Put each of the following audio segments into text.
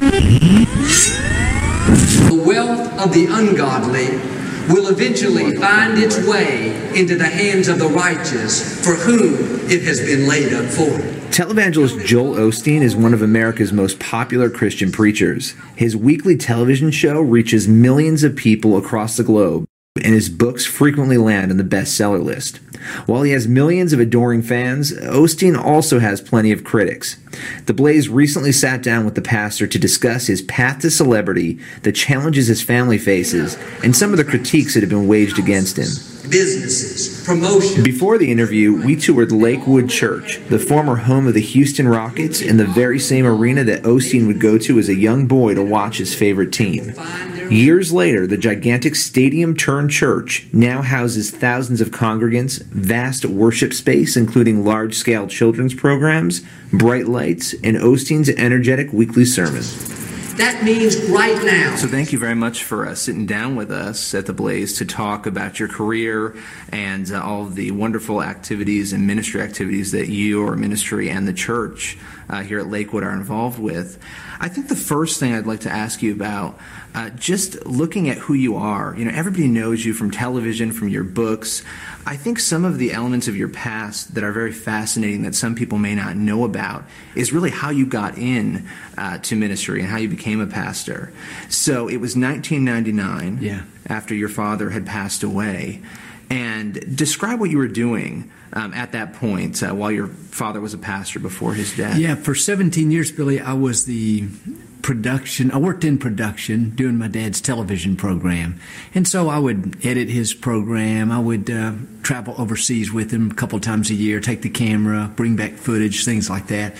The wealth of the ungodly will eventually find its way into the hands of the righteous for whom it has been laid up for. Televangelist Joel Osteen is one of America's most popular Christian preachers. His weekly television show reaches millions of people across the globe, and his books frequently land on the bestseller list. While he has millions of adoring fans, Osteen also has plenty of critics. The Blaze recently sat down with the pastor to discuss his path to celebrity, the challenges his family faces, and some of the critiques that have been waged against him. Businesses, promotion. Before the interview, we toured Lakewood Church, the former home of the Houston Rockets, and the very same arena that Osteen would go to as a young boy to watch his favorite team. Years later, the gigantic stadium turned church now houses thousands of congregants, vast worship space, including large scale children's programs, bright lights, and Osteen's energetic weekly sermon. That means right now. So, thank you very much for uh, sitting down with us at the Blaze to talk about your career and uh, all the wonderful activities and ministry activities that you, or ministry, and the church uh, here at Lakewood are involved with. I think the first thing I'd like to ask you about, uh, just looking at who you are, you know, everybody knows you from television, from your books. I think some of the elements of your past that are very fascinating that some people may not know about is really how you got in uh, to ministry and how you became a pastor. So it was 1999 Yeah. after your father had passed away. And describe what you were doing um, at that point uh, while your father was a pastor before his death. Yeah, for 17 years, Billy, I was the production. I worked in production doing my dad's television program. And so I would edit his program. I would uh, travel overseas with him a couple times a year, take the camera, bring back footage, things like that.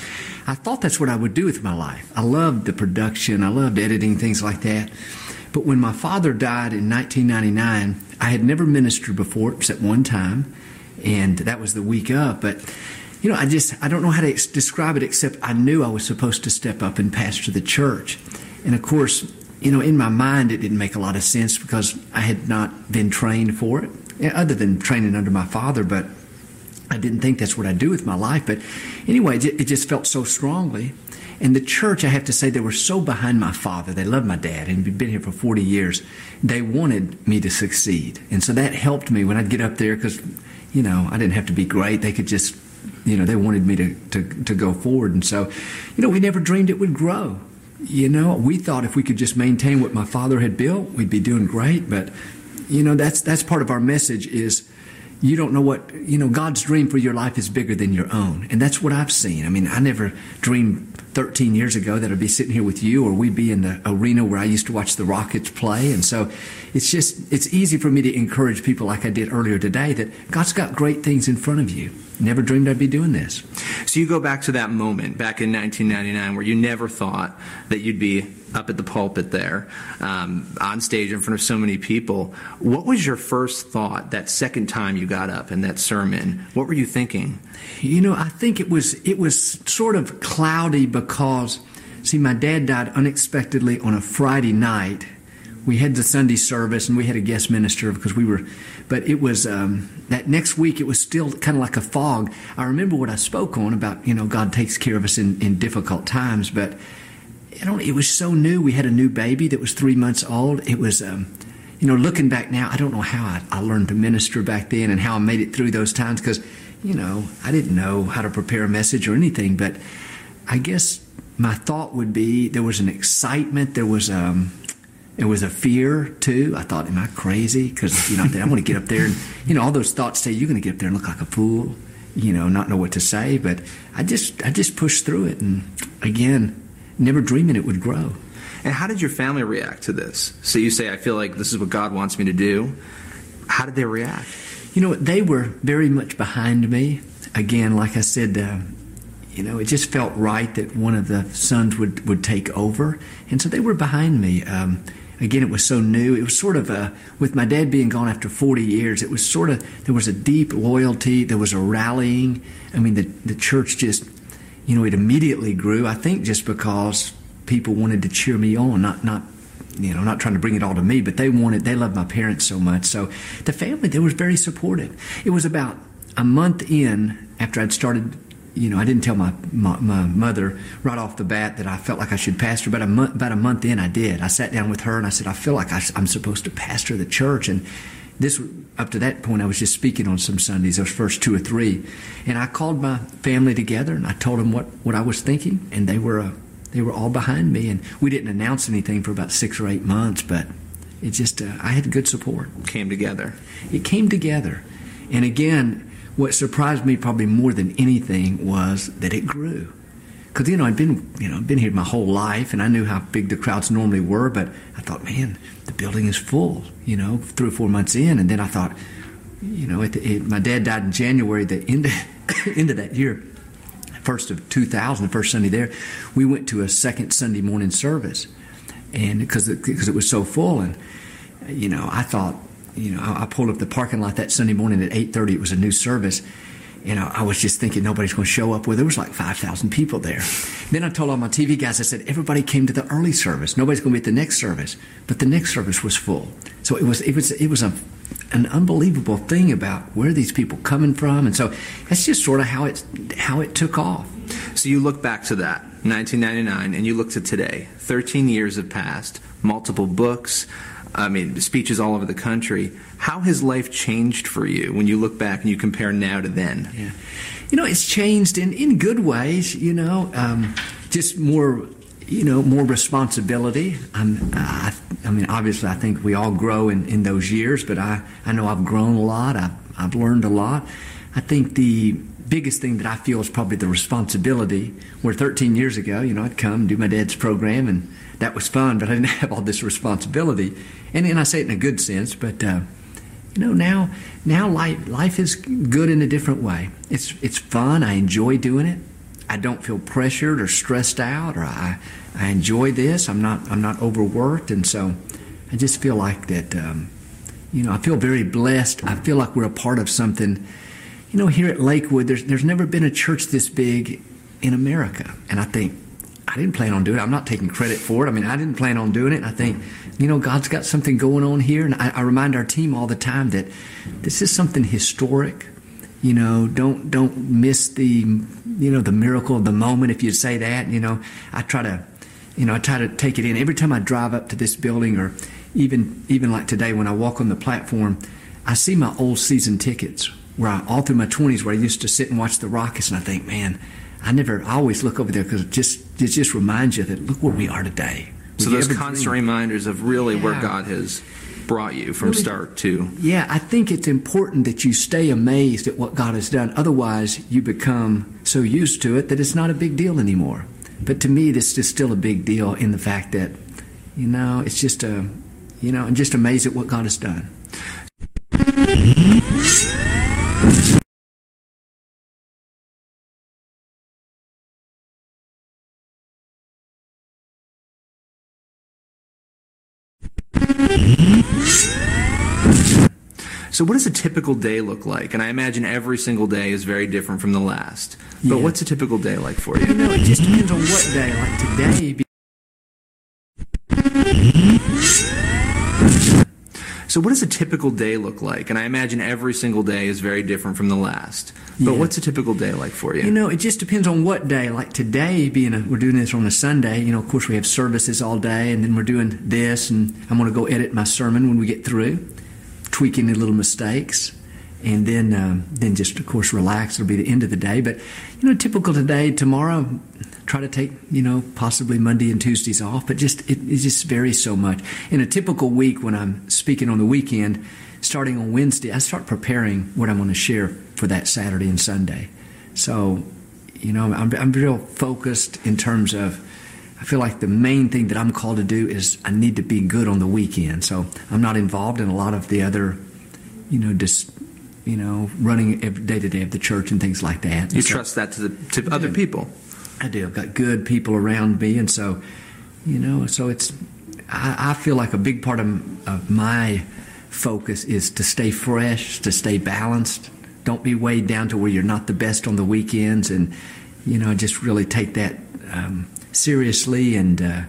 I thought that's what I would do with my life. I loved the production, I loved editing, things like that. But when my father died in 1999, I had never ministered before except one time, and that was the week up. But you know, I just I don't know how to describe it except I knew I was supposed to step up and pastor the church, and of course, you know, in my mind it didn't make a lot of sense because I had not been trained for it, eh, other than training under my father, but. I didn't think that's what I'd do with my life, but anyway, it just felt so strongly. And the church, I have to say, they were so behind my father. They loved my dad, and he'd been here for 40 years. They wanted me to succeed. And so that helped me when I'd get up there because, you know, I didn't have to be great. They could just, you know, they wanted me to, to, to go forward. And so, you know, we never dreamed it would grow. You know, we thought if we could just maintain what my father had built, we'd be doing great. But, you know, that's, that's part of our message is, you don't know what you know god's dream for your life is bigger than your own and that's what i've seen i mean i never dreamed 13 years ago that i'd be sitting here with you or we'd be in the arena where i used to watch the rockets play. And so it's just it's easy for me to encourage people like i did earlier today that god's got great things in front of you. Never dreamed i'd be doing this. So you go back to that moment back in 1999 where you never thought that you'd be up at the pulpit there um, on stage in front of so many people. What was your first thought that second time you got up in that sermon? What were you thinking? You know, I think it was it was sort of cloudy because see my dad died unexpectedly on a Friday night. We had the Sunday service and we had a guest minister because we were but it was um, that next week it was still kind of like a fog. I remember what I spoke on about, you know, God takes care of us in, in difficult times, but I don't it was so new. We had a new baby that was 3 months old. It was um, you know, looking back now, I don't know how I, I learned to minister back then and how I made it through those times because, you know, I didn't know how to prepare a message or anything. But I guess my thought would be there was an excitement, there was um, there was a fear too. I thought, am I crazy? Because you know, I want to get up there and you know, all those thoughts say you're going to get up there and look like a fool, you know, not know what to say. But I just I just pushed through it, and again, never dreaming it would grow. And how did your family react to this? So you say, I feel like this is what God wants me to do. How did they react? You know, they were very much behind me. Again, like I said, uh, you know, it just felt right that one of the sons would, would take over. And so they were behind me. Um, again, it was so new. It was sort of a, with my dad being gone after 40 years, it was sort of, there was a deep loyalty, there was a rallying. I mean, the, the church just, you know, it immediately grew, I think just because people wanted to cheer me on, not, not, you know, not trying to bring it all to me, but they wanted, they loved my parents so much. So the family, they was very supportive. It was about a month in after I'd started you know, I didn't tell my, my, my mother right off the bat that I felt like I should pastor. But a month, about a month in, I did. I sat down with her and I said, I feel like I, I'm supposed to pastor the church. And this up to that point, I was just speaking on some Sundays, those first two or three, and I called my family together and I told them what, what I was thinking, and they were uh, they were all behind me. And we didn't announce anything for about six or eight months, but it just uh, I had good support. Came together. It came together, and again what surprised me probably more than anything was that it grew. Because you know I'd been you know I'd been here my whole life and I knew how big the crowds normally were, but I thought, man, the building is full. You know, three or four months in, and then I thought, you know, it, it, my dad died in January. The end end of that year, first of 2000, the first Sunday there, we went to a second Sunday morning service, and because because it was so full, and you know, I thought you know, I, pulled up the parking lot that Sunday morning at 8:30. It was a new service, and know, I was just thinking nobody's going to show up. Well, there was like 5,000 people there. then I told all my TV guys, I said everybody came to the early service. Nobody's going to be at the next service, but the next service was full. So it was it was it was a an unbelievable thing about where these people coming from, and so that's just sort of how it how it took off. So you look back to that 1999, and you look to today. 13 years have passed. Multiple books. I mean, speeches all over the country. How has life changed for you when you look back and you compare now to then? Yeah. You know, it's changed in, in good ways, you know, um, just more, you know, more responsibility. I'm, I, I mean, obviously, I think we all grow in, in those years, but I, I know I've grown a lot. I've, I've learned a lot. I think the biggest thing that I feel is probably the responsibility. Where 13 years ago, you know, I'd come do my dad's program and that was fun, but I didn't have all this responsibility. And, and I say it in a good sense, but uh, you know now now life life is good in a different way. It's it's fun. I enjoy doing it. I don't feel pressured or stressed out, or I I enjoy this. I'm not I'm not overworked, and so I just feel like that. Um, you know, I feel very blessed. I feel like we're a part of something. You know, here at Lakewood, there's there's never been a church this big in America, and I think I didn't plan on doing it. I'm not taking credit for it. I mean, I didn't plan on doing it. I think, you know, God's got something going on here. And I, I remind our team all the time that this is something historic. You know, don't don't miss the you know the miracle of the moment. If you say that, you know, I try to, you know, I try to take it in every time I drive up to this building, or even even like today when I walk on the platform, I see my old season tickets where I all through my 20s where I used to sit and watch the Rockets, and I think, man, I never, I always look over there because just, it just reminds you that look where we are today. so those constant dream? reminders of really yeah. where God has brought you from really, start to. Yeah, I think it's important that you stay amazed at what God has done. Otherwise, you become so used to it that it's not a big deal anymore. But to me, this is still a big deal in the fact that, you know, it's just a, you know, I'm just amazed at what God has done. So, what does a typical day look like? And I imagine every single day is very different from the last. But yeah. what's a typical day like for you? You know, it just depends on what day. Like today. So, what does a typical day look like? And I imagine every single day is very different from the last. But yeah. what's a typical day like for you? You know, it just depends on what day. Like today, being a, we're doing this on a Sunday. You know, of course, we have services all day, and then we're doing this, and I'm going to go edit my sermon when we get through tweak any little mistakes, and then um, then just of course relax. It'll be the end of the day. But you know, typical today, tomorrow, try to take you know possibly Monday and Tuesdays off. But just it, it just varies so much. In a typical week, when I'm speaking on the weekend, starting on Wednesday, I start preparing what I'm going to share for that Saturday and Sunday. So, you know, I'm, I'm real focused in terms of I feel like the main thing that I'm called to do is I need to be good on the weekend. So I'm not involved in a lot of the other, you know, just you know, running day to day of the church and things like that. You so, trust that to the to other people. I do. I've got good people around me, and so you know, so it's. I, I feel like a big part of, of my focus is to stay fresh, to stay balanced. Don't be weighed down to where you're not the best on the weekends, and you know, just really take that. Um, seriously and uh,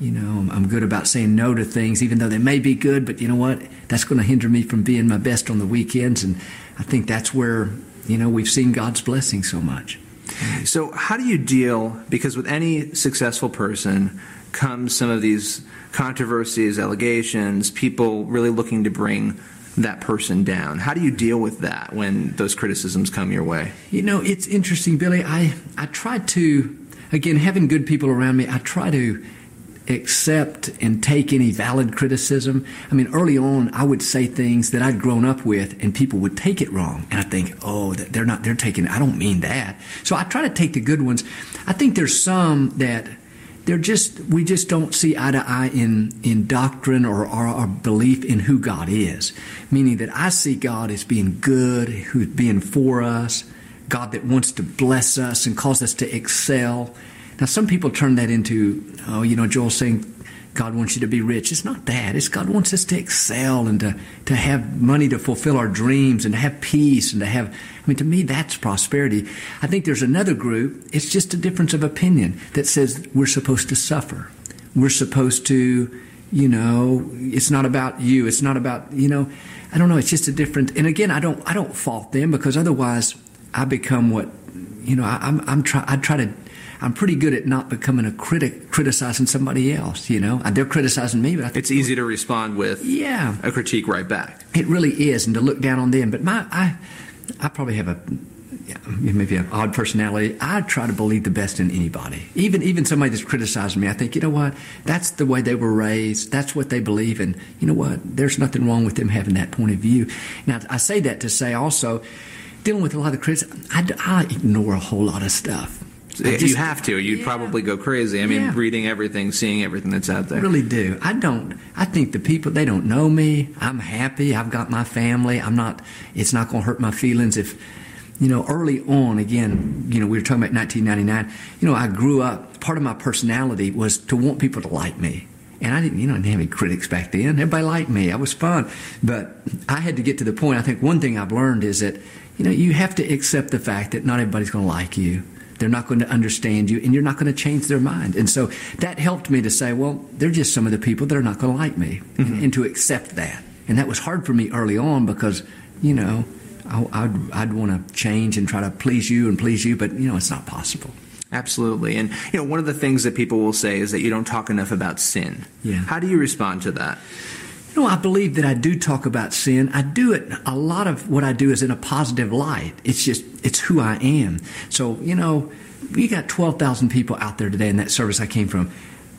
you know i'm good about saying no to things even though they may be good but you know what that's going to hinder me from being my best on the weekends and i think that's where you know we've seen god's blessing so much So, how do you deal? Because with any successful person comes some of these controversies, allegations, people really looking to bring that person down. How do you deal with that when those criticisms come your way? You know, it's interesting, Billy. I, I try to, again, having good people around me, I try to accept and take any valid criticism. I mean, early on, I would say things that I'd grown up with, and people would take it wrong. And I think, oh, they're not, they're taking, I don't mean that. So I try to take the good ones. I think there's some that they're just we just don't see eye to eye in in doctrine or our, belief in who God is. Meaning that I see God as being good, who's being for us, God that wants to bless us and cause us to excel. Now some people turn that into, oh, you know, Joel saying God wants you to be rich. It's not that. It's God wants us to excel and to, to have money to fulfill our dreams and to have peace and to have, I mean, to me, that's prosperity. I think there's another group, it's just a difference of opinion that says we're supposed to suffer. We're supposed to, you know, it's not about you. It's not about, you know, I don't know. It's just a different, and again, I don't, I don't fault them because otherwise I become what, you know, I, I'm, I'm try, I try to, I'm pretty good at not becoming a critic, criticizing somebody else. You know, they're criticizing me, but it's easy to respond with yeah a critique right back. It really is, and to look down on them. But my I I probably have a maybe an odd personality. I try to believe the best in anybody, even even somebody that's criticizing me. I think you know what, that's the way they were raised. That's what they believe, and you know what, there's nothing wrong with them having that point of view. Now I say that to say also, dealing with a lot of critics, I, I ignore a whole lot of stuff. Just, you have to. You'd yeah. probably go crazy. I mean, yeah. reading everything, seeing everything that's out there. I really do. I don't. I think the people they don't know me. I'm happy. I've got my family. I'm not. It's not going to hurt my feelings if. You know, early on, again, you know, we were talking about 1999. You know, I grew up. Part of my personality was to want people to like me. And I didn't, you know, I didn't have any critics back then. Everybody liked me. I was fun. But I had to get to the point. I think one thing I've learned is that, you know, you have to accept the fact that not everybody's going to like you. They're not going to understand you, and you're not going to change their mind. And so that helped me to say, well, they're just some of the people that are not going to like me, mm-hmm. and, and, to accept that. And that was hard for me early on because, you know, I, would I'd want to change and try to please you and please you, but, you know, it's not possible. Absolutely. And, you know, one of the things that people will say is that you don't talk enough about sin. Yeah. How do you respond to that? You know, I believe that I do talk about sin. I do it, a lot of what I do is in a positive light. It's just, it's who I am. So, you know, we got 12,000 people out there today in that service I came from.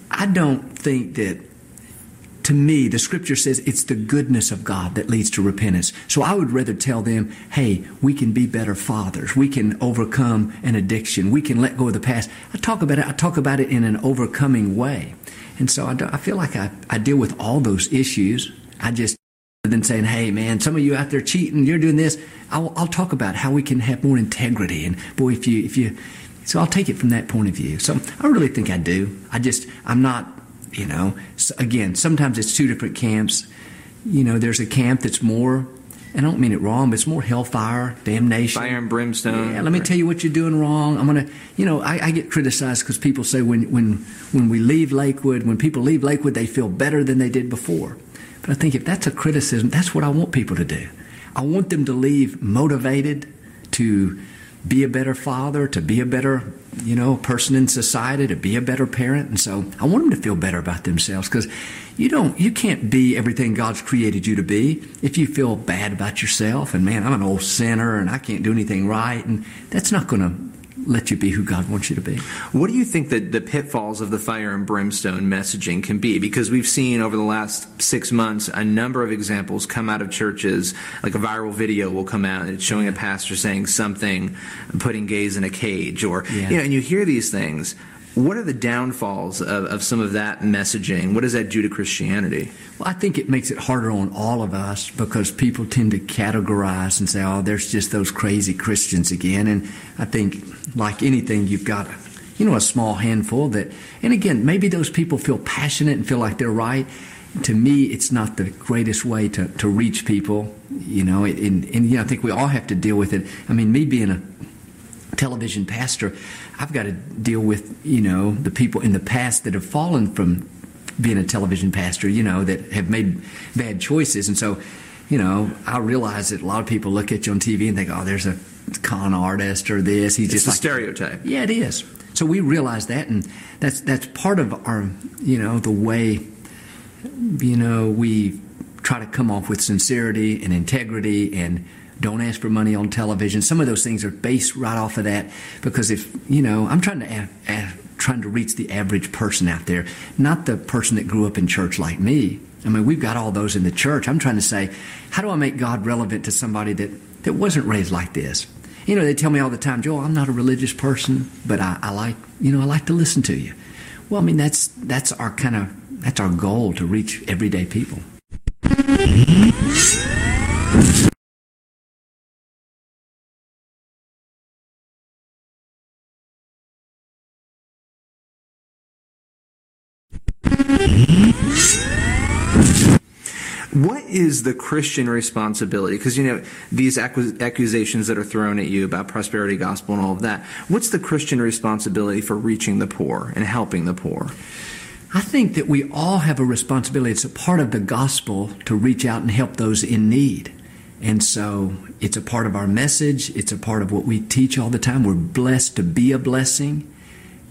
I don't think that, to me, the scripture says it's the goodness of God that leads to repentance. So I would rather tell them, hey, we can be better fathers. We can overcome an addiction. We can let go of the past. I talk about it, I talk about it in an overcoming way. And so I, I feel like I, I deal with all those issues. I just, rather than saying, hey, man, some of you out there cheating, you're doing this. I'll, I'll talk about how we can have more integrity. And boy, if you, if you, so I'll take it from that point of view. So I really think I do. I just, I'm not, you know, again, sometimes it's two different camps. You know, there's a camp that's more and I don't mean it wrong, but it's more hellfire, damnation. Fire and brimstone. Yeah, let me tell you what you're doing wrong. I'm gonna, you know, I, I get criticized because people say when when when we leave Lakewood, when people leave Lakewood, they feel better than they did before. But I think if that's a criticism, that's what I want people to do. I want them to leave motivated to be a better father, to be a better, you know, person in society, to be a better parent. And so I want them to feel better about themselves because you don't, you can't be everything God's created you to be if you feel bad about yourself and man, I'm an old sinner and I can't do anything right. And that's not going to let you be who God wants you to be. What do you think that the pitfalls of the fire and brimstone messaging can be? Because we've seen over the last six months a number of examples come out of churches, like a viral video will come out and it's showing a pastor saying something, putting gays in a cage, or yeah. you know, and you hear these things. What are the downfalls of, of, some of that messaging? What does that do to Christianity? Well, I think it makes it harder on all of us because people tend to categorize and say, oh, there's just those crazy Christians again. And I think, like anything, you've got, you know, a small handful that, and again, maybe those people feel passionate and feel like they're right. To me, it's not the greatest way to, to reach people, you know, and, and you know, I think we all have to deal with it. I mean, me being a television pastor, I've got to deal with, you know, the people in the past that have fallen from being a television pastor, you know, that have made bad choices. And so, you know, I realize that a lot of people look at you on TV and think, oh, there's a con artist or this. He's it's just a like stereotype. Yeah, it is. So we realize that, and that's that's part of our, you know, the way, you know, we try to come off with sincerity and integrity and don't ask for money on television. Some of those things are based right off of that because if you know, I'm trying to trying to reach the average person out there, not the person that grew up in church like me. I mean, we've got all those in the church. I'm trying to say, how do I make God relevant to somebody that, that wasn't raised like this? You know, they tell me all the time, Joel, I'm not a religious person, but I, I like, you know, I like to listen to you. Well, I mean, that's that's our kind of that's our goal to reach everyday people. What is the Christian responsibility? Because, you know, these accusations that are thrown at you about prosperity gospel and all of that, what's the Christian responsibility for reaching the poor and helping the poor? I think that we all have a responsibility. It's a part of the gospel to reach out and help those in need. And so it's a part of our message. It's a part of what we teach all the time. We're blessed to be a blessing.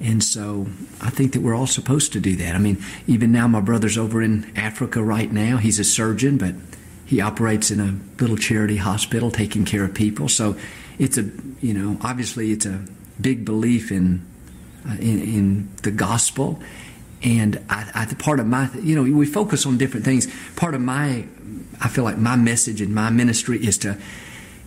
And so I think that we're all supposed to do that. I mean, even now, my brother's over in Africa right now. He's a surgeon, but he operates in a little charity hospital taking care of people. So it's a, you know, obviously it's a big belief in, uh, in, in, the gospel. And I, I, part of my, you know, we focus on different things. Part of my, I feel like my message and my ministry is to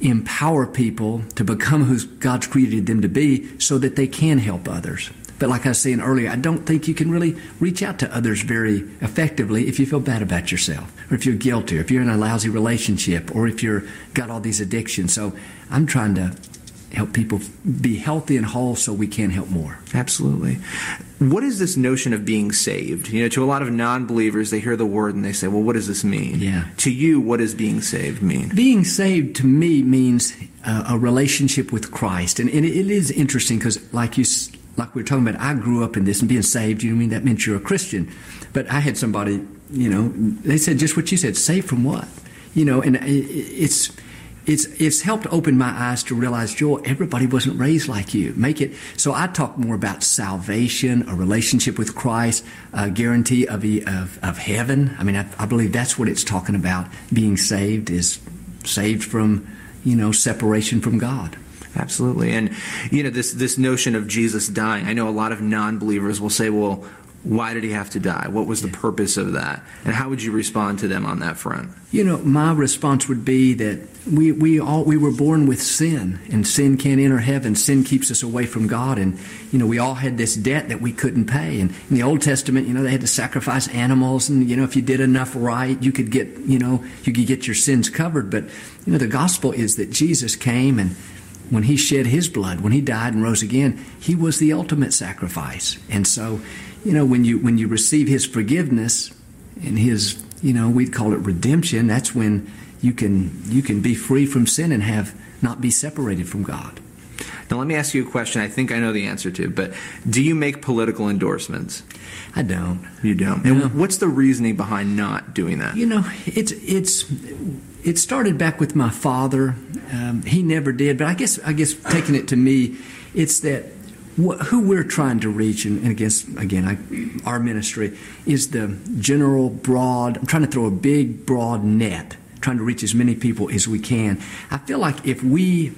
empower people to become who God's created them to be so that they can help others. But like I was saying earlier, I don't think you can really reach out to others very effectively if you feel bad about yourself, or if you're guilty, or if you're in a lousy relationship, or if you're got all these addictions. So I'm trying to help people be healthy and whole so we can help more. Absolutely. What is this notion of being saved? You know, to a lot of non-believers, they hear the word and they say, "Well, what does this mean?" Yeah. To you, what does being saved mean? Being saved to me means uh, a relationship with Christ, and, and it is interesting because, like you like we are talking about, I grew up in this and being saved, you know I mean? That meant you're a Christian. But I had somebody, you know, they said just what you said, saved from what? You know, and it's, it's, it's helped open my eyes to realize, Joel, everybody wasn't raised like you. Make it, so I talk more about salvation, a relationship with Christ, a guarantee of, of, of heaven. I mean, I, I believe that's what it's talking about. Being saved is saved from, you know, separation from God. Absolutely. And, you know, this, this notion of Jesus dying, I know a lot of non believers will say, well, why did he have to die? What was the purpose of that? And how would you respond to them on that front? You know, my response would be that we, we all we were born with sin, and sin can't enter heaven. Sin keeps us away from God, and you know we all had this debt that we couldn't pay. And in the Old Testament, you know they had to sacrifice animals, and you know if you did enough right, you could get you know you could get your sins covered. But you know the gospel is that Jesus came and when he shed his blood, when he died and rose again, he was the ultimate sacrifice. And so, you know, when you when you receive his forgiveness and his, you know, we'd call it redemption, that's when you can you can be free from sin and have not be separated from God. Now, let me ask you a question I think I know the answer to, but do you make political endorsements? I don't. You don't. And what's the reasoning behind not doing that? You know, it's it's it started back with my father. Um, he never did, but I guess I guess taking it to me, it's that wh- who we're trying to reach, and, and again, again, I, our ministry is the general broad. I'm trying to throw a big broad net, trying to reach as many people as we can. I feel like if we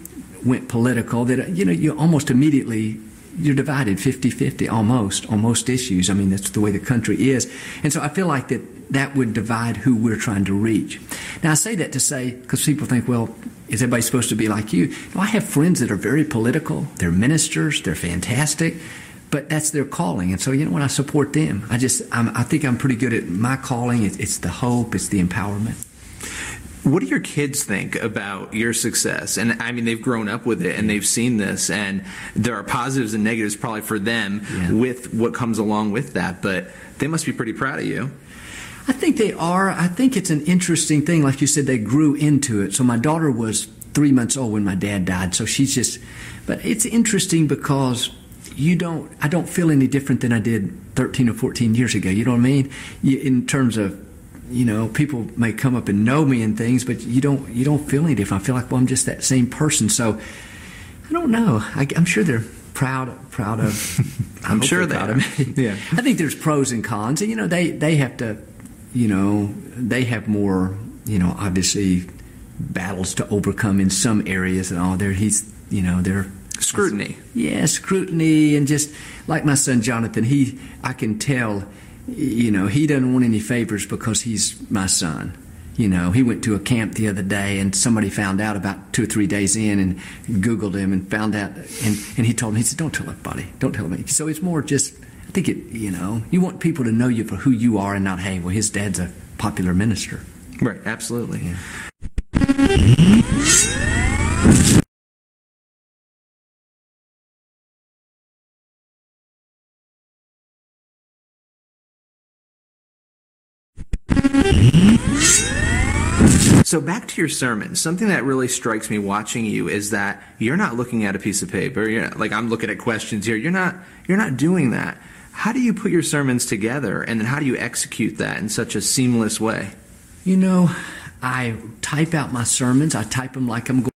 went political, that you know, you almost immediately you're divided 50-50 almost on most issues. I mean, that's the way the country is. And so I feel like that that would divide who we're trying to reach. Now, I say that to say, because people think, well, is everybody supposed to be like you? I have friends that are very political. They're ministers. They're fantastic. But that's their calling. And so, you know what? I support them. I just, I'm, i think I'm pretty good at my calling. It's, it's the hope, it's the empowerment. What do your kids think about your success? And I mean, they've grown up with it and they've seen this, and there are positives and negatives probably for them yeah. with what comes along with that. But they must be pretty proud of you. I think they are. I think it's an interesting thing. Like you said, they grew into it. So my daughter was three months old when my dad died. So she's just, but it's interesting because you don't, I don't feel any different than I did 13 or 14 years ago. You know what I mean? You, in terms of you know, people may come up and know me and things, but you don't you don't feel any different. I feel like well, I'm just that same person. So I don't know. I, am sure they're proud proud of. I'm sure they're proud of me. Yeah. I think there's pros and cons. And, you know, they they have to, you know, they have more, you know, obviously battles to overcome in some areas and all. There, he's, you know, they're scrutiny. Yeah, scrutiny, and just like my son Jonathan, he I can tell, you know, he doesn't want any favors because he's my son. You know, he went to a camp the other day, and somebody found out about two or three days in, and Googled him and found out, and, and he told me, he said, "Don't tell anybody, don't tell me." So it's more just, think it, you know, you want people to know you for who you are, and not, hey, well, his dad's a popular minister. Right, absolutely. Yeah. So back to your sermon. Something that really strikes me watching you is that you're not looking at a piece of paper. You're not, like I'm looking at questions here. You're not. You're not doing that. How do you put your sermons together, and then how do you execute that in such a seamless way? You know, I type out my sermons. I type them like I'm going.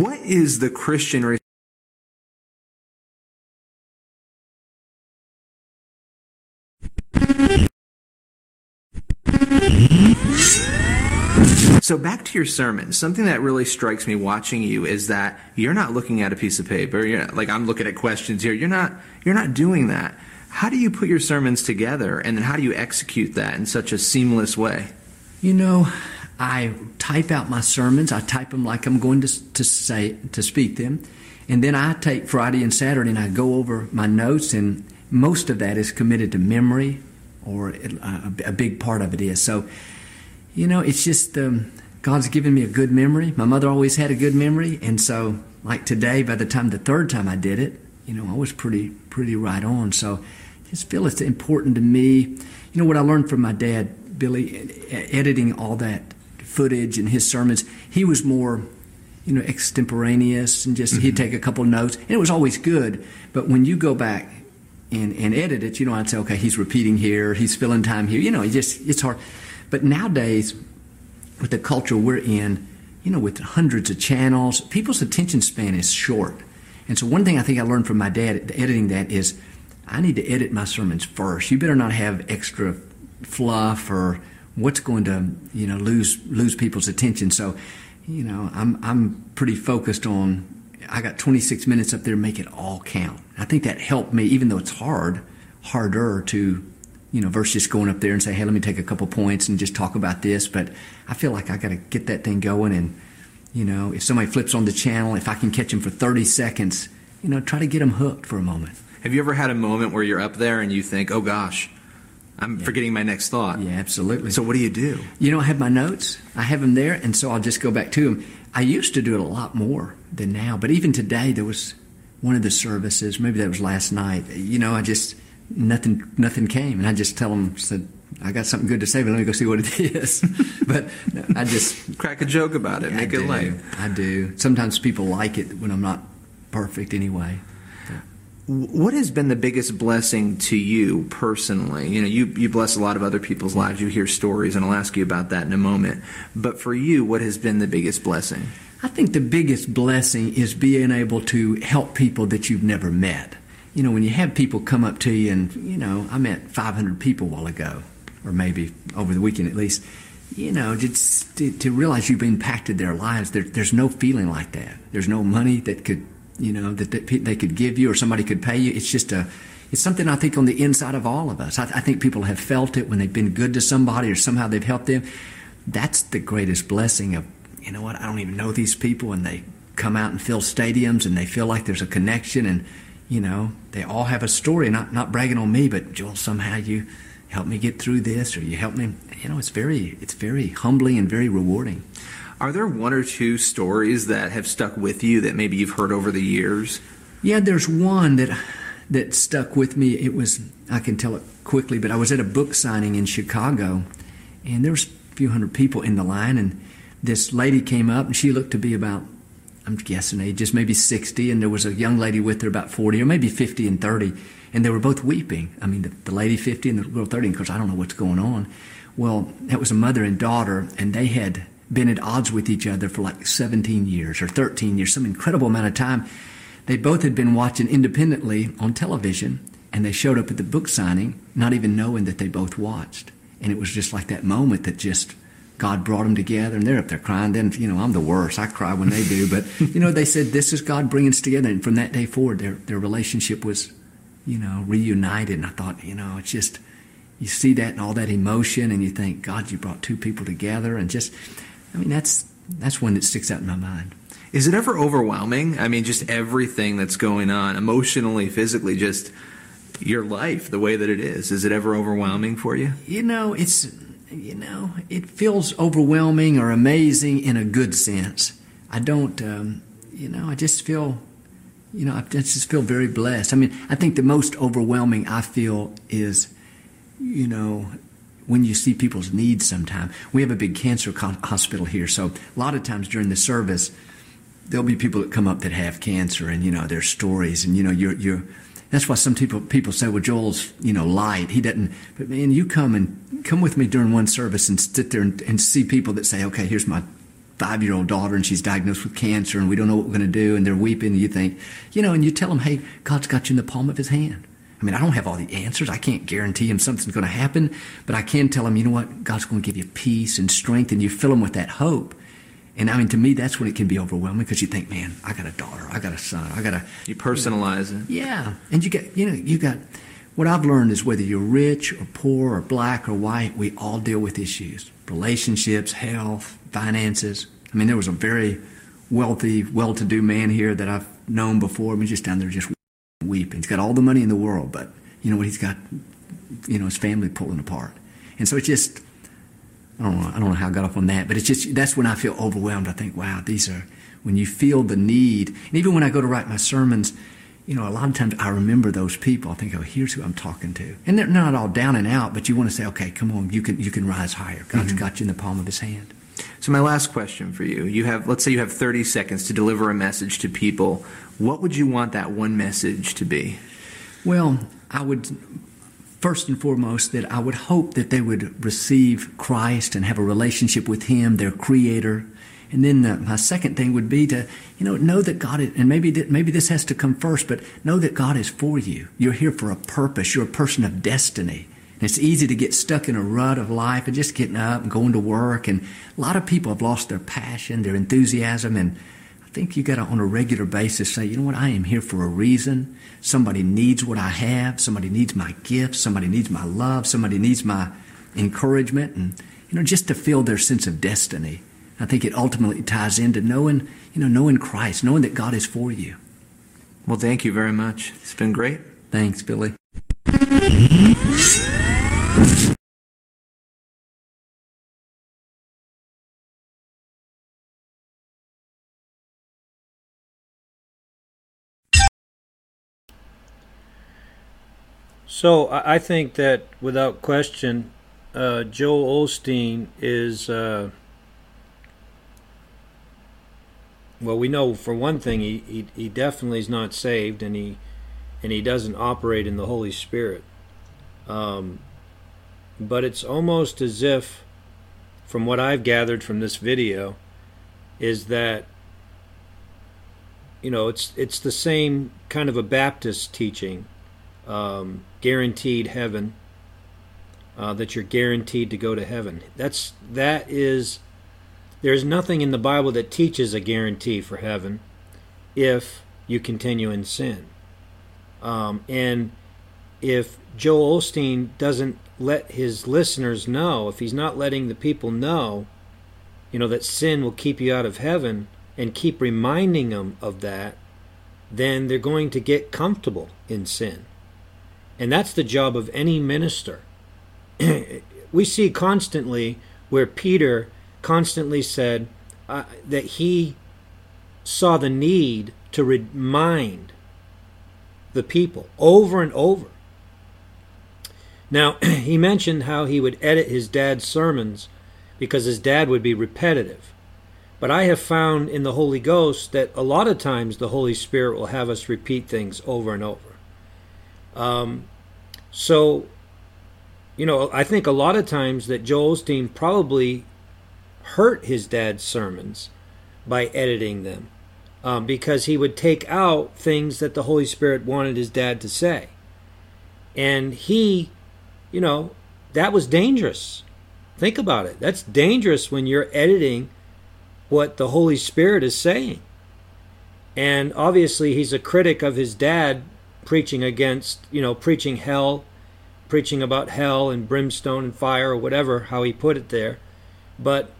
What is the Christian So back to your sermon. Something that really strikes me watching you is that you're not looking at a piece of paper. You're not, like I'm looking at questions here. You're not. You're not doing that. How do you put your sermons together, and then how do you execute that in such a seamless way? You know, I type out my sermons. I type them like I'm going to, to say to speak them, and then I take Friday and Saturday and I go over my notes, and most of that is committed to memory, or a, a big part of it is. So, you know, it's just um, God's given me a good memory. My mother always had a good memory, and so like today, by the time the third time I did it, you know, I was pretty pretty right on. So, I just feel it's important to me. You know what I learned from my dad, Billy, editing all that footage and his sermons, he was more, you know, extemporaneous and just mm-hmm. he'd take a couple notes, and it was always good. But when you go back and, and edit it, you know, I'd say, okay, he's repeating here, he's filling time here. You know, it just it's hard. But nowadays, with the culture we're in, you know, with hundreds of channels, people's attention span is short. And so one thing I think I learned from my dad editing that is I need to edit my sermons first. You better not have extra fluff or what's going to you know lose lose people's attention. So, you know, I'm I'm pretty focused on. I got 26 minutes up there, make it all count. I think that helped me, even though it's hard, harder to, you know, versus going up there and say, hey, let me take a couple points and just talk about this. But I feel like I got to get that thing going. And, you know, if somebody flips on the channel, if I can catch them for 30 seconds, you know, try to get them hooked for a moment. Have you ever had a moment where you're up there and you think, oh gosh, I'm yeah. forgetting my next thought. Yeah, absolutely. So what do you do? You know, I have my notes. I have them there, and so I'll just go back to them. I used to do it a lot more than now, but even today there was one of the services. Maybe that was last night. You know, I just nothing nothing came, and I just tell them said. I got something good to say, but let me go see what it is. but I just crack a joke about it, yeah, make I it light. I do. Sometimes people like it when I'm not perfect anyway. What has been the biggest blessing to you personally? You know, you, you bless a lot of other people's lives. You hear stories, and I'll ask you about that in a moment. But for you, what has been the biggest blessing? I think the biggest blessing is being able to help people that you've never met. You know, when you have people come up to you, and, you know, I met 500 people a while ago, or maybe over the weekend at least. You know, just to, to realize you've impacted their lives, there, there's no feeling like that. There's no money that could you know, that, they could give you or somebody could pay you. It's just a, it's something I think on the inside of all of us. I, I think people have felt it when they've been good to somebody or somehow they've helped them. That's the greatest blessing of, you know what, I don't even know these people and they come out and fill stadiums and they feel like there's a connection and, you know, they all have a story. Not not bragging on me, but Joel, somehow you helped me get through this, or you helped me. You know, it's very it's very humbling and very rewarding. Are there one or two stories that have stuck with you that maybe you've heard over the years? Yeah, there's one that that stuck with me. It was I can tell it quickly, but I was at a book signing in Chicago, and there was a few hundred people in the line, and this lady came up, and she looked to be about I'm guessing age, just maybe 60, and there was a young lady with her about 40, or maybe 50 and 30, and they were both weeping. I mean, the, the lady 50 and the girl 30, because I don't know what's going on. Well, that was a mother and daughter, and they had been at odds with each other for like 17 years or 13 years, some incredible amount of time. They both had been watching independently on television, and they showed up at the book signing, not even knowing that they both watched. And it was just like that moment that just God brought them together, and they're up there crying. Then, you know, I'm the worst. I cry when they do. But, you know, they said, this is God bringing us together. And from that day forward, their, their relationship was, you know, reunited. And I thought, you know, it's just, you see that and all that emotion, and you think, God, you brought two people together. And just, I mean, that's, that's one that sticks out in my mind. Is it ever overwhelming? I mean, just everything that's going on, emotionally, physically, just your life, the way that it is. Is it ever overwhelming for you? You know, it's you know, it feels overwhelming or amazing in a good sense. I don't, um, you know, I just feel, you know, I just feel very blessed. I mean, I think the most overwhelming I feel is, you know, when you see people's needs sometimes. We have a big cancer hospital here, so a lot of times during the service, there'll be people that come up that have cancer and, you know, their stories and, you know, you're, you're, that's why some people people say, "Well, Joel's you know light. He doesn't." But man, you come and come with me during one service and sit there and, and see people that say, "Okay, here's my five year old daughter and she's diagnosed with cancer and we don't know what we're going to do," and they're weeping. And you think, you know, and you tell them, "Hey, God's got you in the palm of His hand." I mean, I don't have all the answers. I can't guarantee him something's going to happen, but I can tell him, you know what? God's going to give you peace and strength, and you fill him with that hope. And I mean, to me, that's when it can be overwhelming because you think, man, I got a daughter, I got a son, I got a. You personalize it. Yeah, and you get, you know, you got. What I've learned is whether you're rich or poor or black or white, we all deal with issues, relationships, health, finances. I mean, there was a very wealthy, well-to-do man here that I've known before. I mean, just down there, just weeping. He's got all the money in the world, but you know what? He's got, you know, his family pulling apart, and so it's just I don't know, I don't know how I got off on that, but it's just that's when I feel overwhelmed. I think, wow, these are when you feel the need. And even when I go to write my sermons, you know, a lot of times I remember those people. I think, oh, here's who I'm talking to, and they're not all down and out, but you want to say, okay, come on, you can you can rise higher. God's mm-hmm. got you in the palm of His hand. So my last question for you: You have, let's say, you have 30 seconds to deliver a message to people. What would you want that one message to be? Well, I would first and foremost that I would hope that they would receive Christ and have a relationship with Him, their Creator. And then the, my second thing would be to, you know, know that God is, and maybe that, maybe this has to come first, but know that God is for you. You're here for a purpose. You're a person of destiny. And it's easy to get stuck in a rut of life and just getting up and going to work. And a lot of people have lost their passion, their enthusiasm, and I think you got to, on a regular basis, say, you know what, I am here for a reason. Somebody needs what I have. Somebody needs my gifts. Somebody needs my love. Somebody needs my encouragement. And, you know, just to feel their sense of destiny. I think it ultimately ties into knowing, you know, knowing Christ, knowing that God is for you. Well, thank you very much. It's been great. Thanks, Billy. So I think that without question, uh, Joel Osteen is. Uh, well, we know for one thing he, he, he definitely is not saved, and he and he doesn't operate in the Holy Spirit. Um, but it's almost as if, from what I've gathered from this video, is that you know it's it's the same kind of a Baptist teaching um, guaranteed heaven. Uh, that you're guaranteed to go to heaven. That's that is. There's nothing in the Bible that teaches a guarantee for heaven, if you continue in sin. Um, and if Joel Osteen doesn't let his listeners know, if he's not letting the people know, you know, that sin will keep you out of heaven and keep reminding them of that, then they're going to get comfortable in sin. And that's the job of any minister. we see constantly where Peter constantly said uh, that he saw the need to remind the people over and over. Now, he mentioned how he would edit his dad's sermons because his dad would be repetitive. But I have found in the Holy Ghost that a lot of times the Holy Spirit will have us repeat things over and over. Um, so, you know, I think a lot of times that Joel Osteen probably hurt his dad's sermons by editing them um, because he would take out things that the Holy Spirit wanted his dad to say. And he, you know, that was dangerous. Think about it. That's dangerous when you're editing what the Holy Spirit is saying. And obviously, he's a critic of his dad preaching against, you know, preaching hell, preaching about hell and brimstone and fire or whatever, how he put it there. But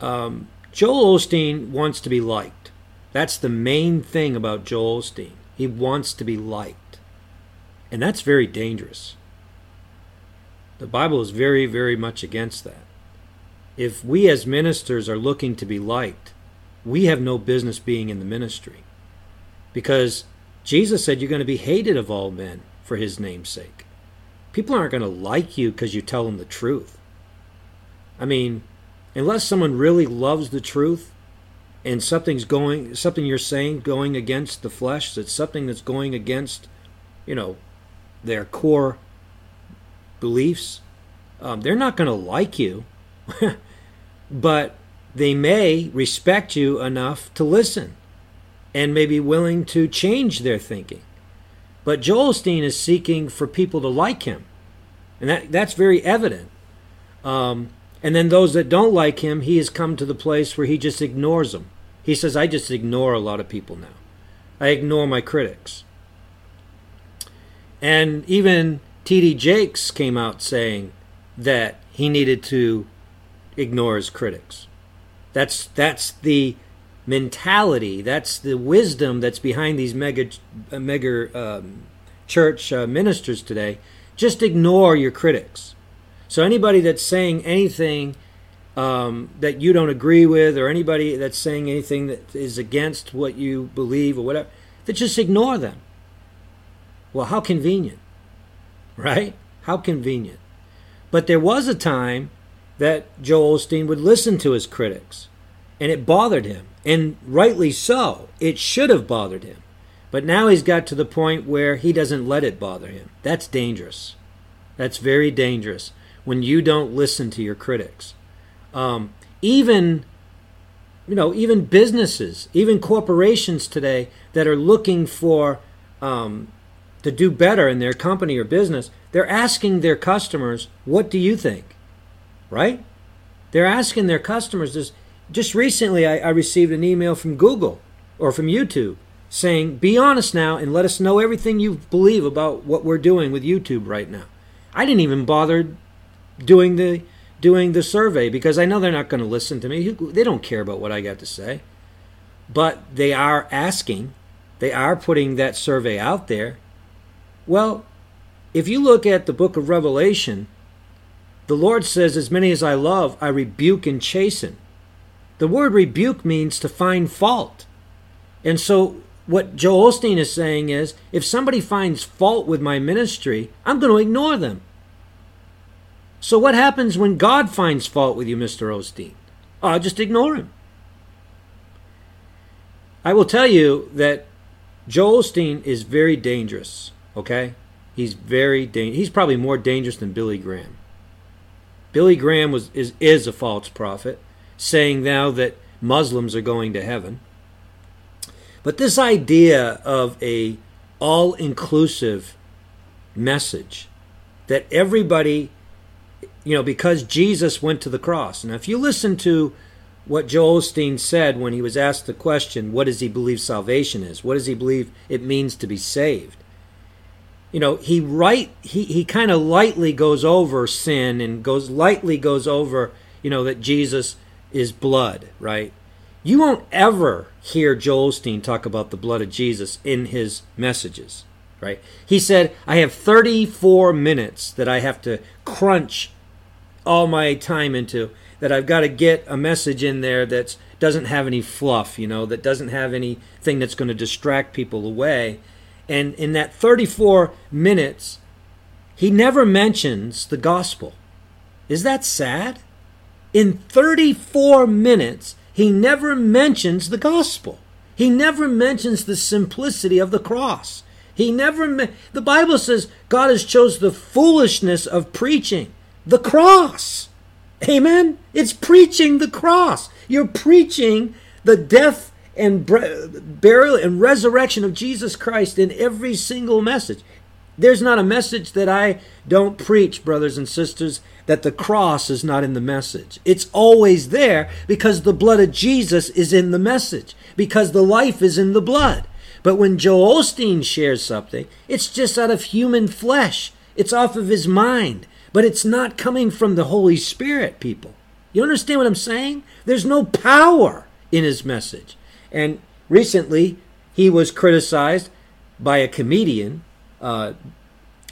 um, Joel Osteen wants to be liked. That's the main thing about Joel Osteen. He wants to be liked. And that's very dangerous. The Bible is very, very much against that. If we as ministers are looking to be liked, we have no business being in the ministry. Because Jesus said you're going to be hated of all men for his name's sake. People aren't going to like you because you tell them the truth. I mean, unless someone really loves the truth and something's going something you're saying going against the flesh it's something that's going against you know their core beliefs um, they're not going to like you but they may respect you enough to listen and may be willing to change their thinking but Joel Osteen is seeking for people to like him and that that's very evident um, and then those that don't like him, he has come to the place where he just ignores them. He says, I just ignore a lot of people now. I ignore my critics. And even T.D. Jakes came out saying that he needed to ignore his critics. That's that's the mentality. That's the wisdom that's behind these mega mega um, church uh, ministers today. Just ignore your critics. So anybody that's saying anything um, that you don't agree with, or anybody that's saying anything that is against what you believe or whatever, that just ignore them. Well, how convenient, right? How convenient. But there was a time that Joel Osteen would listen to his critics, and it bothered him, and rightly so. It should have bothered him. But now he's got to the point where he doesn't let it bother him. That's dangerous. That's very dangerous when you don't listen to your critics. Um, even you know, even businesses, even corporations today that are looking for um, to do better in their company or business, they're asking their customers, "What do you think?" Right? They're asking their customers this. Just recently, I, I received an email from Google or from YouTube saying, "Be honest now and let us know everything you believe about what we're doing with YouTube right now." I didn't even bother doing the doing the survey because I know they're not going to listen to me. They don't care about what I got to say. But they are asking, they are putting that survey out there. Well, if you look at the book of Revelation, the Lord says, As many as I love, I rebuke and chasten. The word rebuke means to find fault. And so, what Joel Osteen is saying is if somebody finds fault with my ministry, I'm going to ignore them. So what happens when God finds fault with you, Mr. Osteen? Oh, just ignore him. I will tell you that Joel Osteen is very dangerous, okay? He's very dangerous. He's probably more dangerous than Billy Graham. Billy Graham was is, is a false prophet, saying now that Muslims are going to heaven. But this idea of a all-inclusive message that everybody you know, because Jesus went to the cross. Now, if you listen to what Joel Osteen said when he was asked the question, what does he believe salvation is? What does he believe it means to be saved? You know, he right he, he kind of lightly goes over sin and goes lightly goes over, you know, that Jesus is blood, right? You won't ever hear Joel Osteen talk about the blood of Jesus in his messages, right? He said, I have 34 minutes that I have to crunch all my time into, that I've got to get a message in there that doesn't have any fluff, you know, that doesn't have anything that's going to distract people away. And in that 34 minutes, he never mentions the gospel. Is that sad? In 34 minutes, he never mentions the gospel. He never mentions the simplicity of the cross. He never the Bible says God has chose the foolishness of preaching the cross. Amen. It's preaching the cross. You're preaching the death and burial and resurrection of Jesus Christ in every single message. There's not a message that I don't preach, brothers and sisters, that the cross is not in the message. It's always there because the blood of Jesus is in the message, because the life is in the blood. But when Joel Osteen shares something, it's just out of human flesh. It's off of his mind, but it's not coming from the Holy Spirit, people. You understand what I'm saying? There's no power in his message. And recently, he was criticized by a comedian. Uh,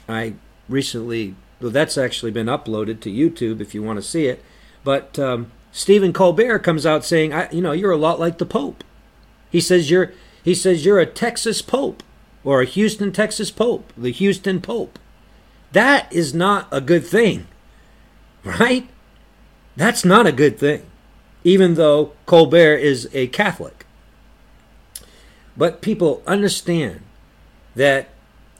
I recently well, that's actually been uploaded to YouTube if you want to see it. But um, Stephen Colbert comes out saying, you know, you're a lot like the Pope. He says you're he says you're a Texas Pope or a Houston, Texas Pope, the Houston Pope. That is not a good thing, right? That's not a good thing, even though Colbert is a Catholic. But people understand that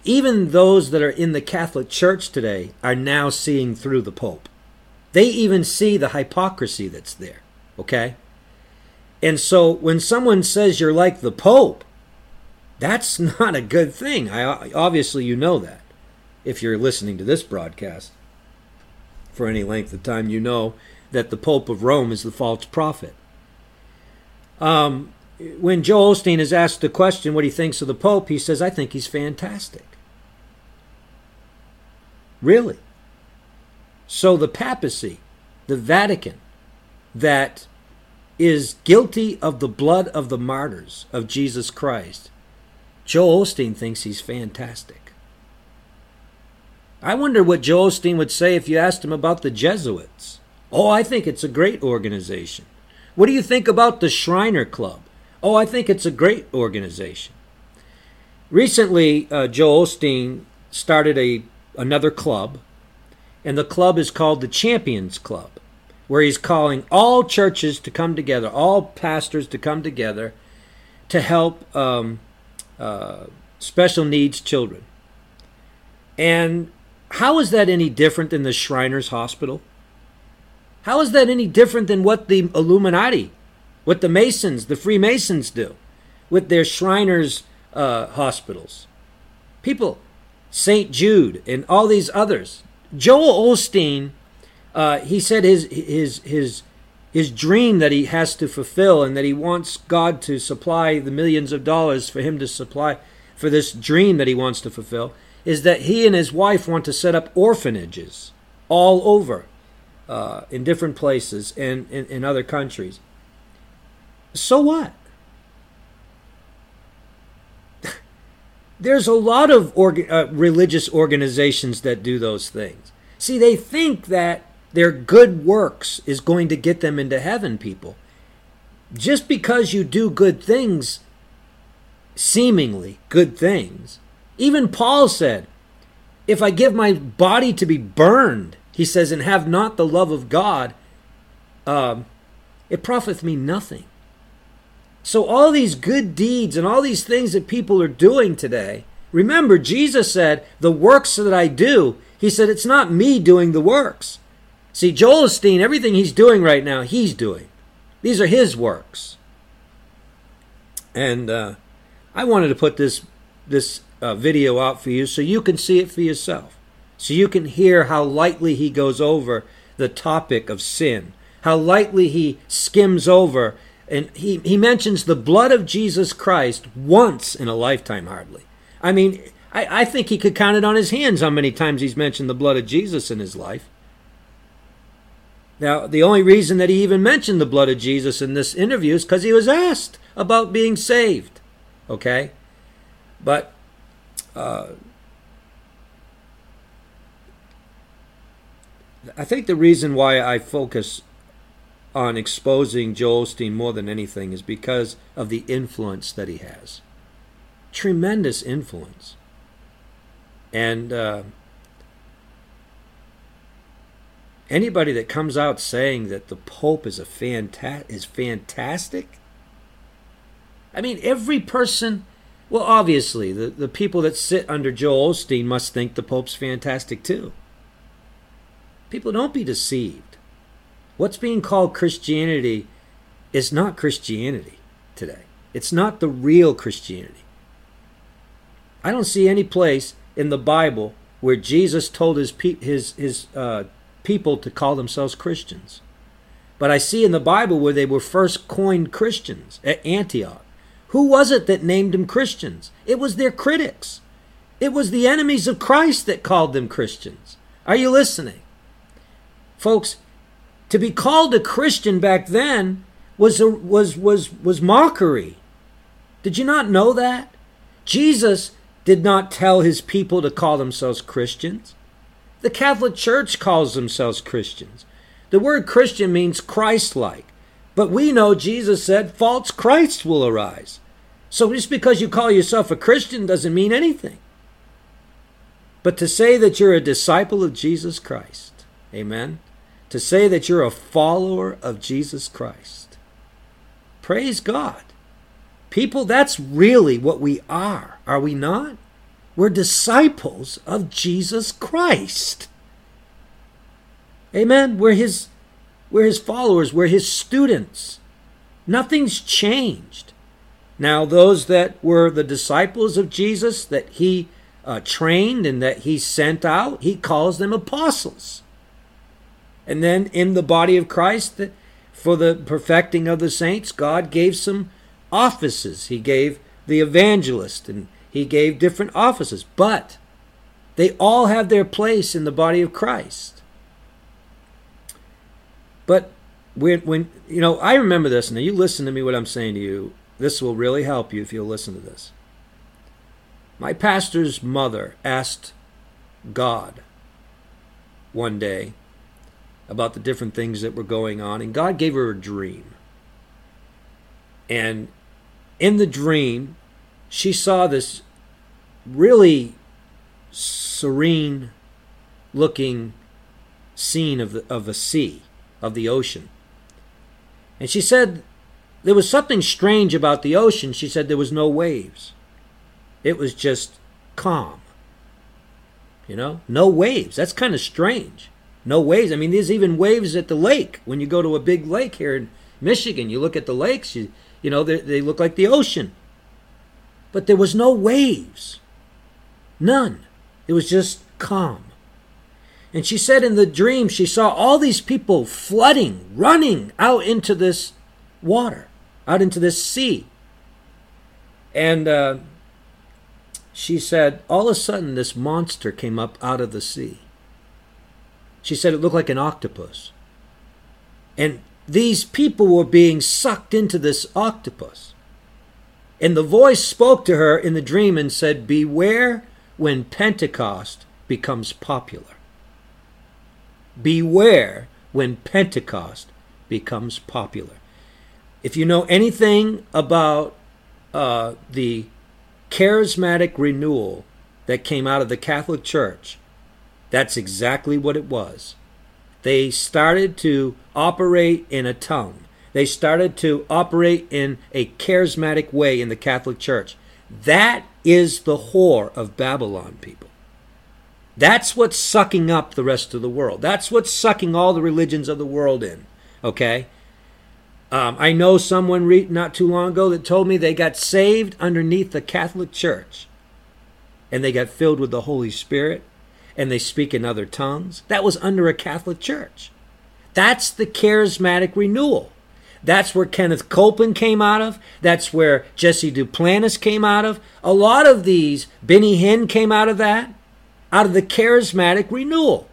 even those that are in the Catholic Church today are now seeing through the Pope. They even see the hypocrisy that's there, okay? And so when someone says you're like the Pope, that's not a good thing. I obviously you know that. If you're listening to this broadcast for any length of time, you know that the Pope of Rome is the false prophet. Um, when Joel Osteen is asked the question what he thinks of the Pope, he says, I think he's fantastic. Really? So the papacy, the Vatican, that is guilty of the blood of the martyrs of Jesus Christ, Joel Osteen thinks he's fantastic. I wonder what Joel Osteen would say if you asked him about the Jesuits. Oh, I think it's a great organization. What do you think about the Shriner Club? Oh, I think it's a great organization. Recently, uh, Joel Osteen started a another club, and the club is called the Champions Club, where he's calling all churches to come together, all pastors to come together to help um, uh, special needs children. And how is that any different than the Shriners Hospital? How is that any different than what the Illuminati, what the Masons, the Freemasons do with their Shriners uh, hospitals? People, St. Jude, and all these others. Joel Osteen, uh, he said his his his his dream that he has to fulfill, and that he wants God to supply the millions of dollars for him to supply for this dream that he wants to fulfill, is that he and his wife want to set up orphanages all over uh, in different places and in, in other countries. So what? There's a lot of orga- uh, religious organizations that do those things. See, they think that their good works is going to get them into heaven, people. Just because you do good things, seemingly good things, even Paul said, If I give my body to be burned, he says, and have not the love of God, um, it profiteth me nothing. So, all these good deeds and all these things that people are doing today, remember, Jesus said, The works that I do, he said, it's not me doing the works. See, Joel Osteen, everything he's doing right now, he's doing. These are his works. And uh, I wanted to put this, this uh, video out for you so you can see it for yourself. So you can hear how lightly he goes over the topic of sin, how lightly he skims over and he, he mentions the blood of Jesus Christ once in a lifetime, hardly. I mean, I, I think he could count it on his hands how many times he's mentioned the blood of Jesus in his life. Now, the only reason that he even mentioned the blood of Jesus in this interview is because he was asked about being saved. Okay? But uh, I think the reason why I focus on exposing Joel Osteen more than anything is because of the influence that he has. Tremendous influence. And uh, anybody that comes out saying that the Pope is a fanta- is fantastic. I mean, every person. Well, obviously, the, the people that sit under Joel Osteen must think the Pope's fantastic too. People don't be deceived. What's being called Christianity is not Christianity today. It's not the real Christianity. I don't see any place in the Bible where Jesus told his his his uh, people to call themselves Christians. But I see in the Bible where they were first coined Christians at Antioch. Who was it that named them Christians? It was their critics. It was the enemies of Christ that called them Christians. Are you listening? Folks, to be called a Christian back then was a, was was was mockery. Did you not know that? Jesus did not tell his people to call themselves Christians. The Catholic Church calls themselves Christians. The word Christian means Christ like. But we know Jesus said false Christs will arise. So just because you call yourself a Christian doesn't mean anything. But to say that you're a disciple of Jesus Christ, amen, to say that you're a follower of Jesus Christ, praise God. People, that's really what we are, are we not? We're disciples of Jesus Christ. Amen. We're his we're his followers, we're his students. Nothing's changed. Now, those that were the disciples of Jesus that he uh, trained and that he sent out, he calls them apostles. And then in the body of Christ, for the perfecting of the saints, God gave some offices. He gave the evangelist and he gave different offices, but they all have their place in the body of Christ. But when, when you know, I remember this. Now you listen to me. What I'm saying to you, this will really help you if you'll listen to this. My pastor's mother asked God one day about the different things that were going on, and God gave her a dream. And in the dream, she saw this really serene looking scene of the of a sea, of the ocean. And she said there was something strange about the ocean. She said there was no waves. It was just calm. You know, no waves. That's kind of strange. No waves. I mean, there's even waves at the lake. When you go to a big lake here in Michigan, you look at the lakes, you, you know, they, look like the ocean. But there was no waves. None. It was just calm. And she said in the dream she saw all these people flooding, running out into this water, out into this sea. And uh, she said, all of a sudden, this monster came up out of the sea. She said it looked like an octopus. And these people were being sucked into this octopus. And the voice spoke to her in the dream and said, Beware when Pentecost becomes popular. Beware when Pentecost becomes popular. If you know anything about uh, the charismatic renewal that came out of the Catholic Church, that's exactly what it was. They started to operate in a tongue. They started to operate in a charismatic way in the Catholic Church. That is the whore of Babylon, people. That's what's sucking up the rest of the world. That's what's sucking all the religions of the world in. Okay? Um, I know someone re- not too long ago that told me they got saved underneath the Catholic Church and they got filled with the Holy Spirit and they speak in other tongues. That was under a Catholic church. That's the charismatic renewal. That's where Kenneth Copeland came out of. That's where Jesse Duplantis came out of. A lot of these, Benny Hinn came out of that, out of the charismatic renewal.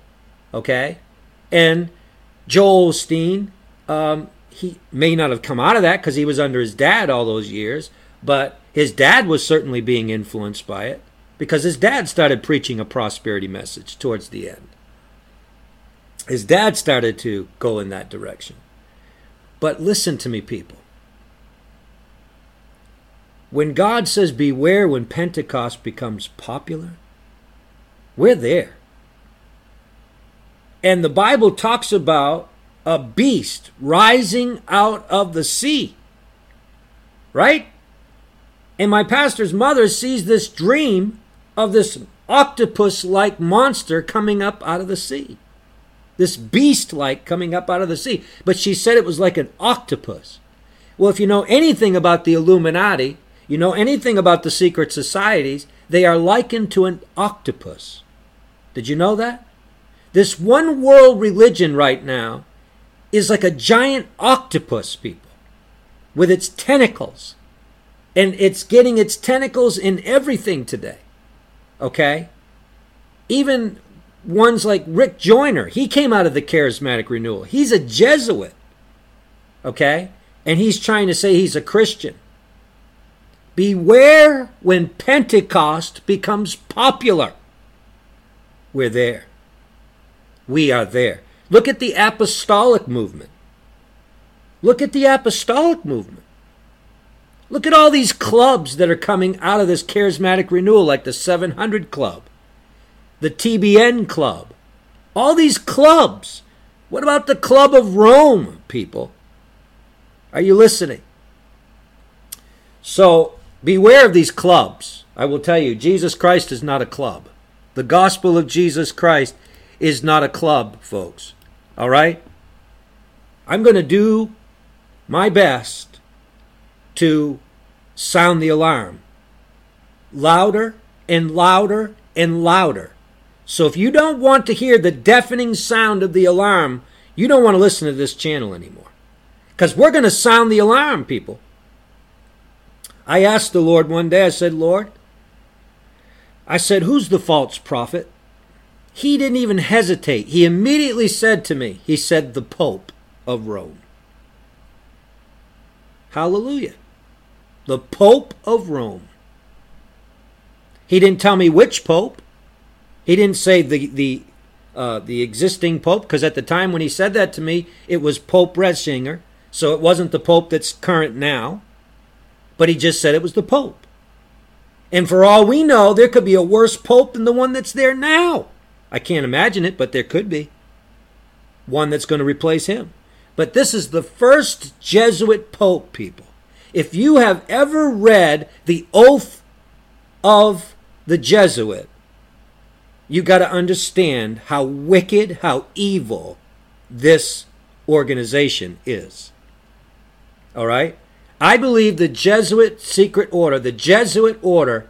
Okay? And Joel Osteen, um, he may not have come out of that because he was under his dad all those years, but his dad was certainly being influenced by it because his dad started preaching a prosperity message towards the end. His dad started to go in that direction. But listen to me, people. When God says, Beware when Pentecost becomes popular, we're there. And the Bible talks about a beast rising out of the sea. Right? And my pastor's mother sees this dream of this octopus like monster coming up out of the sea. This beast like coming up out of the sea. But she said it was like an octopus. Well, if you know anything about the Illuminati, you know anything about the secret societies, they are likened to an octopus. Did you know that? This one world religion right now is like a giant octopus, people, with its tentacles. And it's getting its tentacles in everything today. Okay? Even ones like Rick Joyner, he came out of the charismatic renewal. He's a Jesuit. Okay? And he's trying to say he's a Christian. Beware when Pentecost becomes popular. We're there. We are there. Look at the apostolic movement. Look at the apostolic movement. Look at all these clubs that are coming out of this charismatic renewal, like the 700 Club, the TBN Club. All these clubs. What about the Club of Rome, people? Are you listening? So beware of these clubs. I will tell you, Jesus Christ is not a club. The gospel of Jesus Christ is not a club, folks. All right? I'm going to do my best to sound the alarm louder and louder and louder. So if you don't want to hear the deafening sound of the alarm, you don't want to listen to this channel anymore. Because we're going to sound the alarm, people. I asked the Lord one day, I said, Lord, I said, Who's the false prophet? He didn't even hesitate. He immediately said to me, He said, The Pope of Rome. Hallelujah. The Pope of Rome. He didn't tell me which Pope. He didn't say the, the, uh, the existing Pope, because at the time when he said that to me, it was Pope Ratzinger. So it wasn't the Pope that's current now. But he just said it was the Pope. And for all we know, there could be a worse pope than the one that's there now. I can't imagine it, but there could be one that's going to replace him. But this is the first Jesuit pope, people. If you have ever read the oath of the Jesuit, you got to understand how wicked, how evil this organization is. All right? I believe the Jesuit secret order, the Jesuit order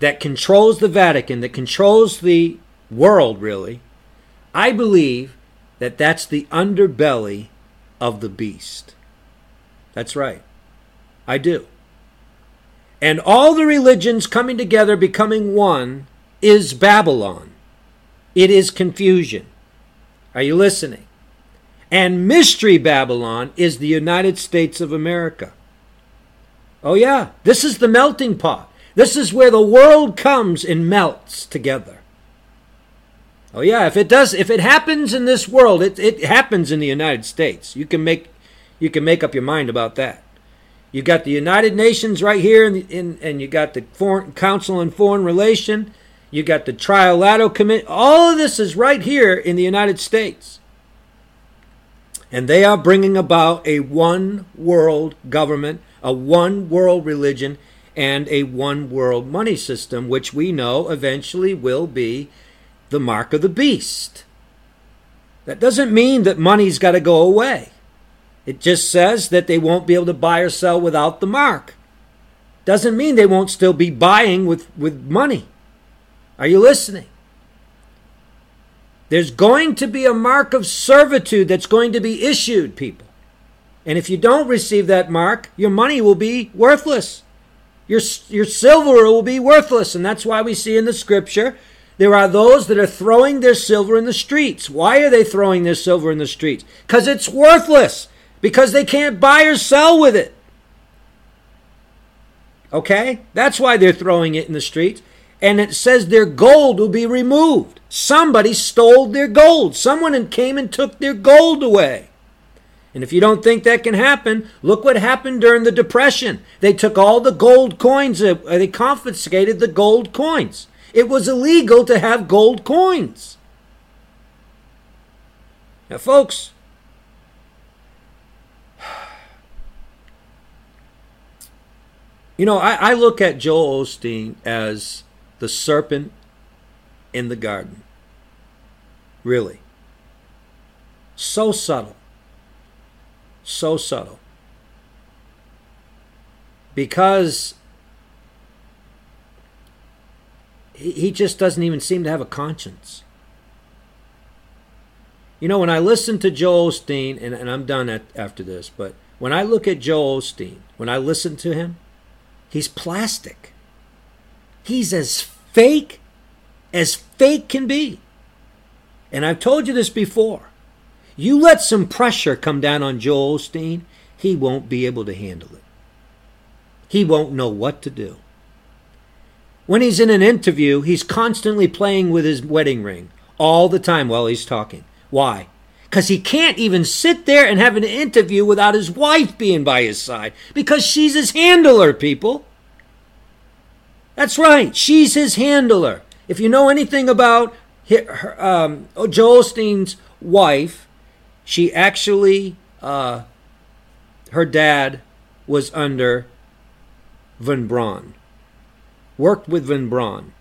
that controls the Vatican, that controls the world, really, I believe that that's the underbelly of the beast. That's right. I do. And all the religions coming together, becoming one, is Babylon. It is confusion. Are you listening? And Mystery Babylon is the United States of America. Oh, yeah, this is the melting pot. This is where the world comes and melts together. Oh yeah, if it does if it happens in this world, it, it happens in the United States. You can make you can make up your mind about that. You got the United Nations right here in, in and you got the Foreign Council on Foreign Relation, you got the Trilateral Committee. All of this is right here in the United States. And they are bringing about a one world government, a one world religion, and a one world money system, which we know eventually will be the mark of the beast. That doesn't mean that money's got to go away. It just says that they won't be able to buy or sell without the mark. Doesn't mean they won't still be buying with, with money. Are you listening? There's going to be a mark of servitude that's going to be issued, people. And if you don't receive that mark, your money will be worthless. Your, your silver will be worthless. And that's why we see in the scripture there are those that are throwing their silver in the streets. Why are they throwing their silver in the streets? Because it's worthless. Because they can't buy or sell with it. Okay? That's why they're throwing it in the streets. And it says their gold will be removed. Somebody stole their gold. Someone came and took their gold away. And if you don't think that can happen, look what happened during the Depression. They took all the gold coins, uh, they confiscated the gold coins. It was illegal to have gold coins. Now, folks, you know, I, I look at Joel Osteen as the serpent in the garden. Really. So subtle so subtle. Because he just doesn't even seem to have a conscience. You know, when I listen to Joel Osteen, and, and I'm done at, after this, but when I look at Joel Osteen, when I listen to him, he's plastic. He's as fake as fake can be. And I've told you this before. You let some pressure come down on Joel Osteen, he won't be able to handle it. He won't know what to do. When he's in an interview, he's constantly playing with his wedding ring all the time while he's talking. Why? Because he can't even sit there and have an interview without his wife being by his side because she's his handler, people. That's right, she's his handler. If you know anything about um, Joel Osteen's wife, she actually, uh, her dad was under Von Braun, worked with Von Braun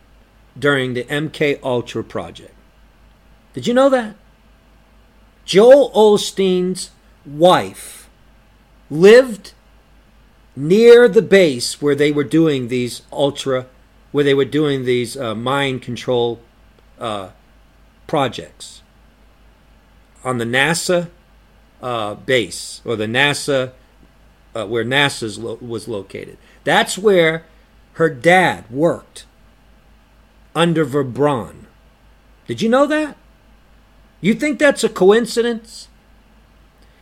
during the MK Ultra project. Did you know that? Joel Osteen's wife lived near the base where they were doing these ultra, where they were doing these uh, mind control uh, projects on the NASA uh, base or the NASA uh, where NASA lo- was located. That's where her dad worked under von Braun. Did you know that? You think that's a coincidence?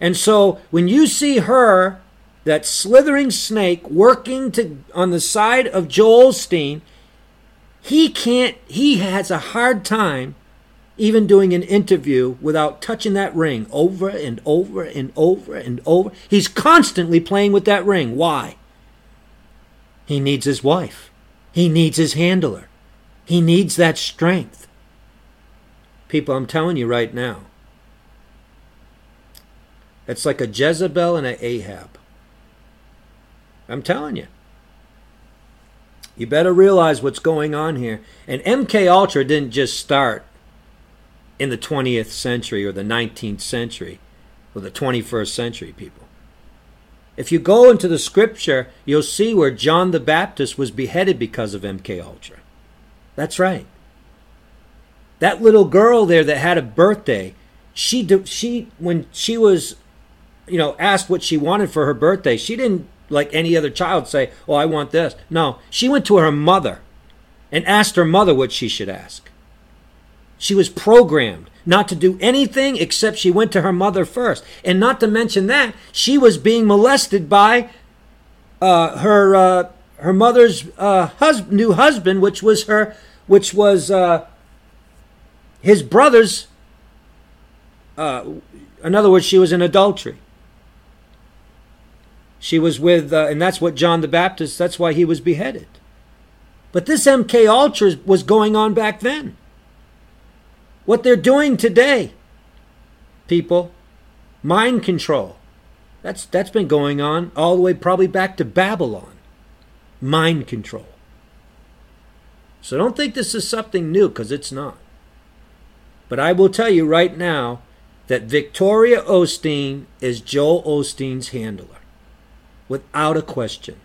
And so when you see her, that slithering snake, working to on the side of Joel Osteen, he can't. He has a hard time even doing an interview without touching that ring over and over and over and over. He's constantly playing with that ring. Why? He needs his wife. He needs his handler. He needs that strength. People, I'm telling you right now, it's like a Jezebel and an Ahab. I'm telling you. You better realize what's going on here. And MK Ultra didn't just start in the 20th century or the 19th century or the 21st century, people. If you go into the scripture, you'll see where John the Baptist was beheaded because of MK Ultra. That's right. That little girl there that had a birthday, she she when she was you know asked what she wanted for her birthday, she didn't like any other child say, "Oh, I want this." No, she went to her mother and asked her mother what she should ask. She was programmed not to do anything except she went to her mother first. And not to mention that, she was being molested by uh, her uh, her mother's uh, new husband, which was her, which was uh, his brother's. Uh, in other words, she was in adultery. She was with, uh, and that's what John the Baptist. That's why he was beheaded. But this MK Ultra was going on back then. What they're doing today, people, mind control. That's that's been going on all the way probably back to Babylon. Mind control. So don't think this is something new because it's not. But I will tell you right now that Victoria Osteen is Joel Osteen's handler. Without a question.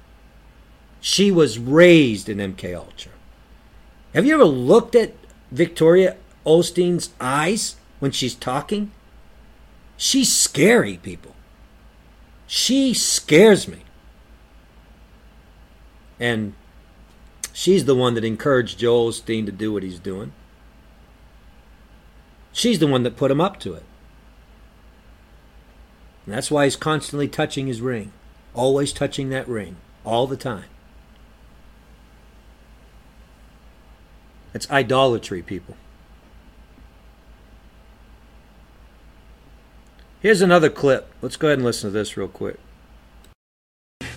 She was raised in MK Ultra. Have you ever looked at Victoria Osteen's eyes when she's talking? She's scary, people. She scares me. And she's the one that encouraged Joel Osteen to do what he's doing. She's the one that put him up to it. And that's why he's constantly touching his ring, always touching that ring, all the time. It's idolatry, people. Here's another clip. Let's go ahead and listen to this real quick.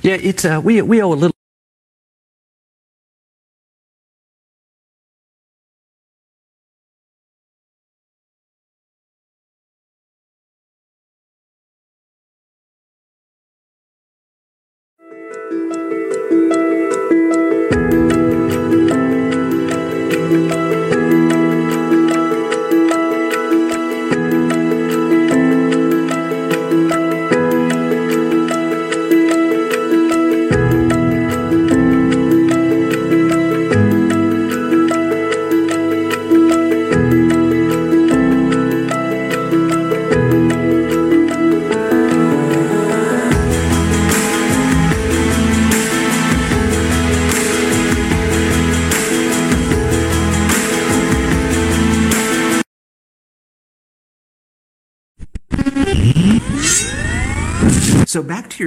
Yeah, it's uh, we we owe a little.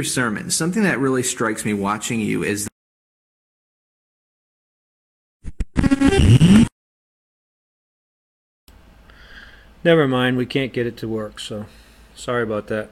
Your sermon. Something that really strikes me watching you is Never mind, we can't get it to work, so sorry about that.